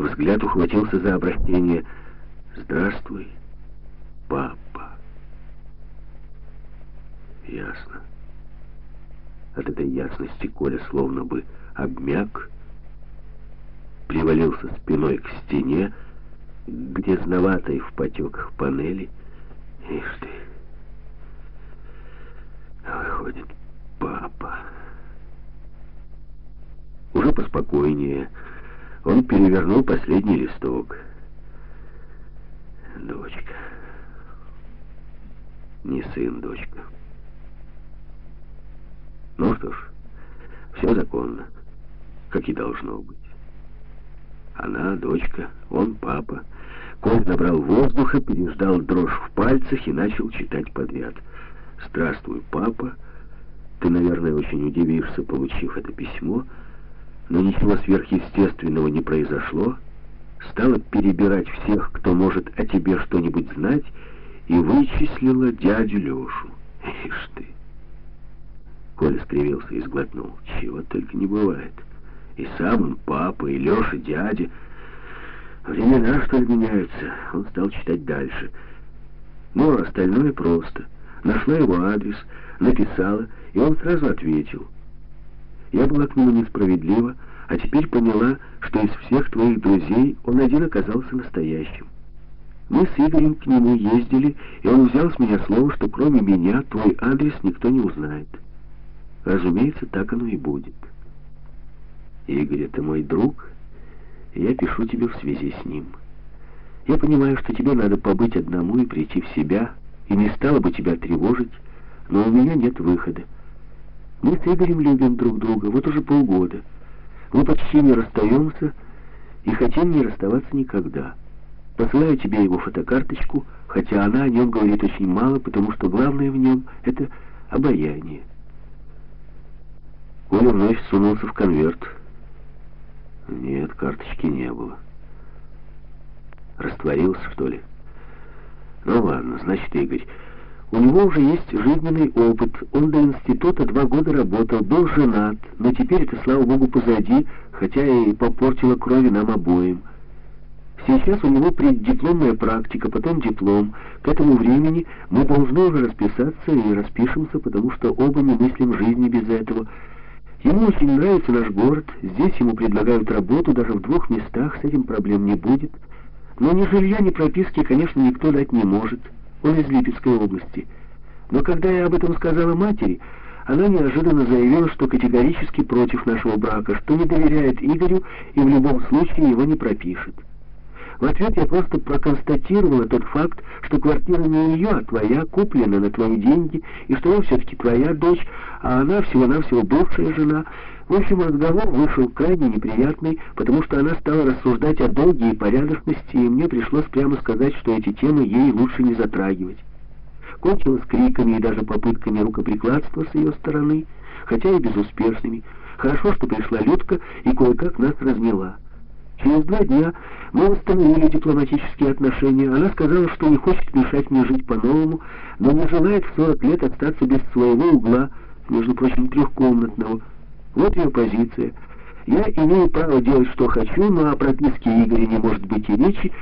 Взгляд ухватился за обращение «Здравствуй, папа». Ясно. От этой ясности Коля словно бы обмяк, привалился спиной к стене, грязноватой в потеках панели. Ишь ты, выходит, папа. Уже поспокойнее, он перевернул последний листок. Дочка. Не сын, дочка. Ну что ж, все законно, как и должно быть. Она, дочка, он, папа. Коль набрал воздуха, переждал дрожь в пальцах и начал читать подряд. «Здравствуй, папа. Ты, наверное, очень удивишься, получив это письмо» но ничего сверхъестественного не произошло, стала перебирать всех, кто может о тебе что-нибудь знать, и вычислила дядю Лешу. Ишь ты! Коля скривился и сглотнул. Чего только не бывает. И сам он папа, и Леша дядя. Времена, что ли, меняются. Он стал читать дальше. А остальное просто. Нашла его адрес, написала, и он сразу ответил — я была к нему несправедлива, а теперь поняла, что из всех твоих друзей он один оказался настоящим. Мы с Игорем к нему ездили, и он взял с меня слово, что кроме меня твой адрес никто не узнает. Разумеется, так оно и будет. Игорь, это мой друг, я пишу тебе в связи с ним. Я понимаю, что тебе надо побыть одному и прийти в себя, и не стало бы тебя тревожить, но у меня нет выхода. Мы с Игорем любим друг друга вот уже полгода. Мы почти не расстаемся и хотим не расставаться никогда. Посылаю тебе его фотокарточку, хотя она о нем говорит очень мало, потому что главное в нем — это обаяние. Коля вновь сунулся в конверт. Нет, карточки не было. Растворился, что ли? Ну ладно, значит, Игорь... У него уже есть жизненный опыт. Он до института два года работал, был женат, но теперь это, слава богу, позади, хотя и попортило крови нам обоим. Сейчас у него преддипломная практика, потом диплом. К этому времени мы должны уже расписаться и распишемся, потому что оба не мыслим жизни без этого. Ему очень нравится наш город, здесь ему предлагают работу даже в двух местах, с этим проблем не будет. Но ни жилья, ни прописки, конечно, никто дать не может. Он из Липецкой области. Но когда я об этом сказала матери, она неожиданно заявила, что категорически против нашего брака, что не доверяет Игорю и в любом случае его не пропишет. В ответ я просто проконстатировала тот факт, что квартира не ее, а твоя, куплена на твои деньги, и что он все-таки твоя дочь, а она всего-навсего бывшая жена. В общем, разговор вышел крайне неприятный, потому что она стала рассуждать о долге и порядочности, и мне пришлось прямо сказать, что эти темы ей лучше не затрагивать. Кончилось криками и даже попытками рукоприкладства с ее стороны, хотя и безуспешными. Хорошо, что пришла Людка и кое-как нас разняла. Через два дня мы восстановили дипломатические отношения. Она сказала, что не хочет мешать мне жить по-новому, но не желает в 40 лет остаться без своего угла, между прочим, трехкомнатного. Вот ее позиция. Я имею право делать, что хочу, но о прописке Игоря не может быть и речи.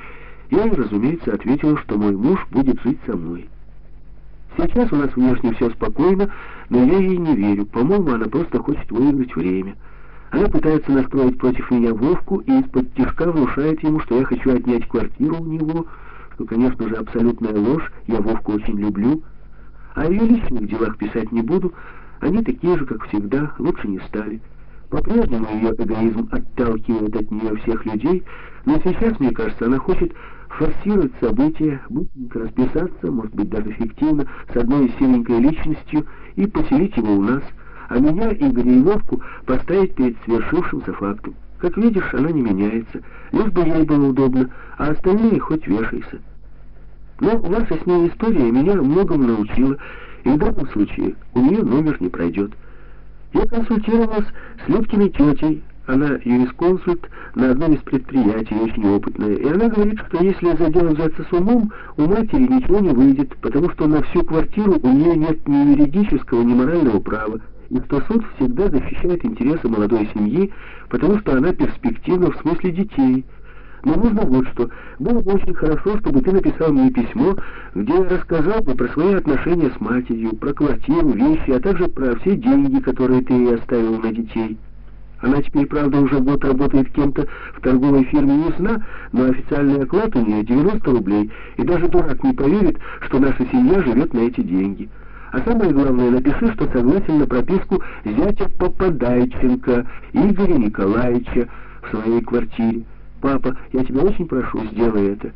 Я, разумеется, ответила, что мой муж будет жить со мной. Сейчас у нас внешне все спокойно, но я ей не верю. По-моему, она просто хочет выиграть время. Она пытается настроить против меня Вовку и из-под тяжка внушает ему, что я хочу отнять квартиру у него, что, конечно же, абсолютная ложь, я Вовку очень люблю. О ее личных делах писать не буду, они такие же, как всегда, лучше не стали. По-прежнему ее эгоизм отталкивает от нее всех людей, но сейчас, мне кажется, она хочет форсировать события, быстренько расписаться, может быть, даже фиктивно, с одной сильненькой личностью и поселить его у нас – а меня, и Вовку, поставить перед свершившимся фактом. Как видишь, она не меняется, лишь бы ей было удобно, а остальные хоть вешайся. Но ваша с ней история меня многому научила, и в данном случае у нее номер не пройдет. Я консультировалась с Людкиной тетей, она юрисконсульт на одном из предприятий, очень опытная, и она говорит, что если за дело взяться с умом, у матери ничего не выйдет, потому что на всю квартиру у нее нет ни юридического, ни морального права и что суд всегда защищает интересы молодой семьи, потому что она перспективна в смысле детей. Но нужно вот что. Было бы очень хорошо, чтобы ты написал мне письмо, где рассказал бы про свои отношения с матерью, про квартиру, вещи, а также про все деньги, которые ты оставил на детей. Она теперь, правда, уже год работает кем-то в торговой фирме Несна, но официальный оклад у нее 90 рублей, и даже дурак не поверит, что наша семья живет на эти деньги. А самое главное, напиши, что согласен на прописку зятя Попадайченко Игоря Николаевича в своей квартире. Папа, я тебя очень прошу, сделай это.